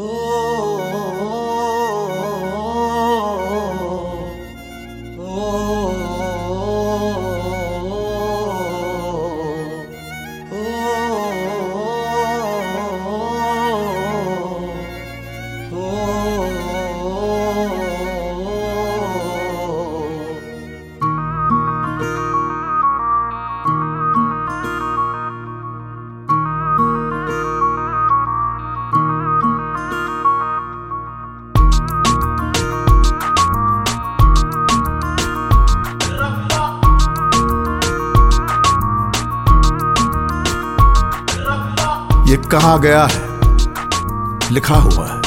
Oh. ये कहा गया है? लिखा हुआ है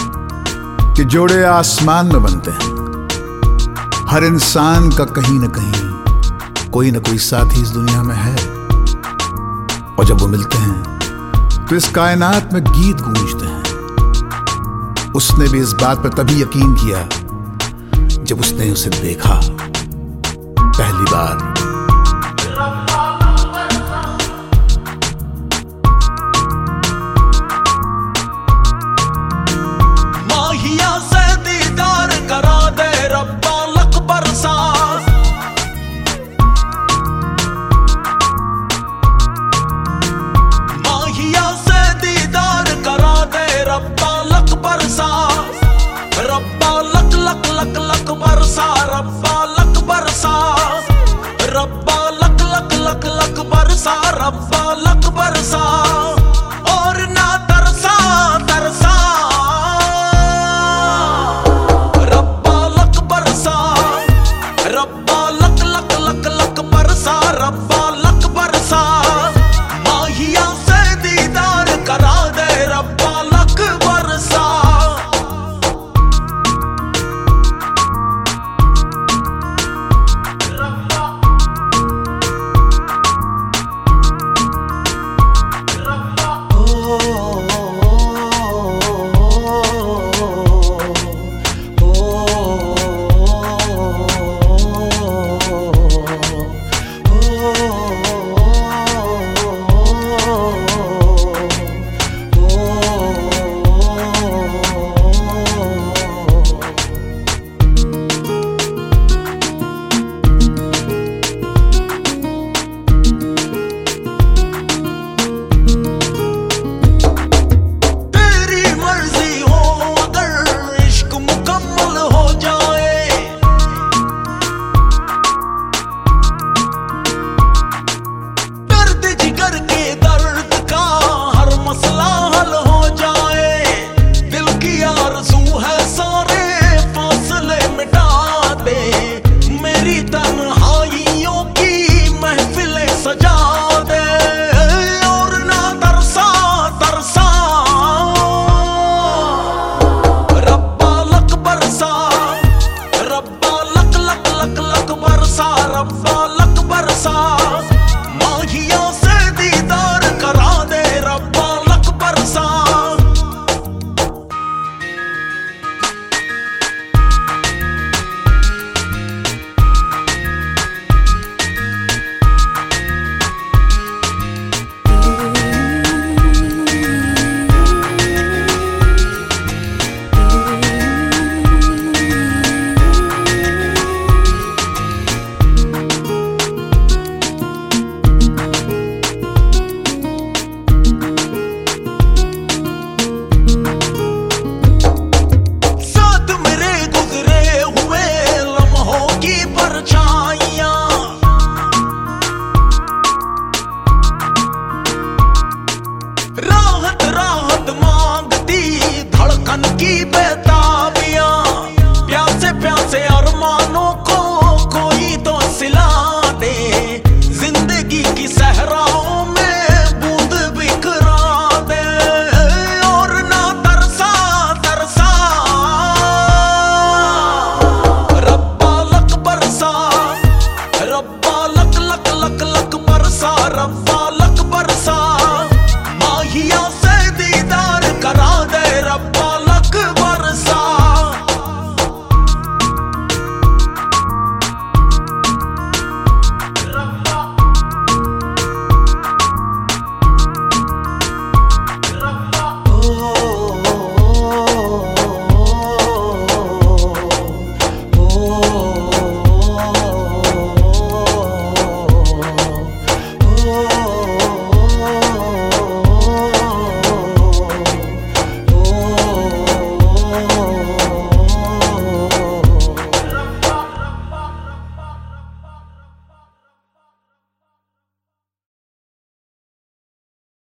कि जोड़े आसमान में बनते हैं। हर इंसान का कहीं ना कहीं कोई ना कोई साथी इस दुनिया में है। और जब वो मिलते हैं तो इस कायनात में गीत गूंजते हैं। उसने भी इस बात पर तभी यकीन किया जब उसने उसे देखा। पहली बार रब्बा, लक लक लक लक, बरसा, रब्बा, लक, बरसा। रब्बा, लक लक लक लक, बरसा, रब्बा, लक, बरसा। go to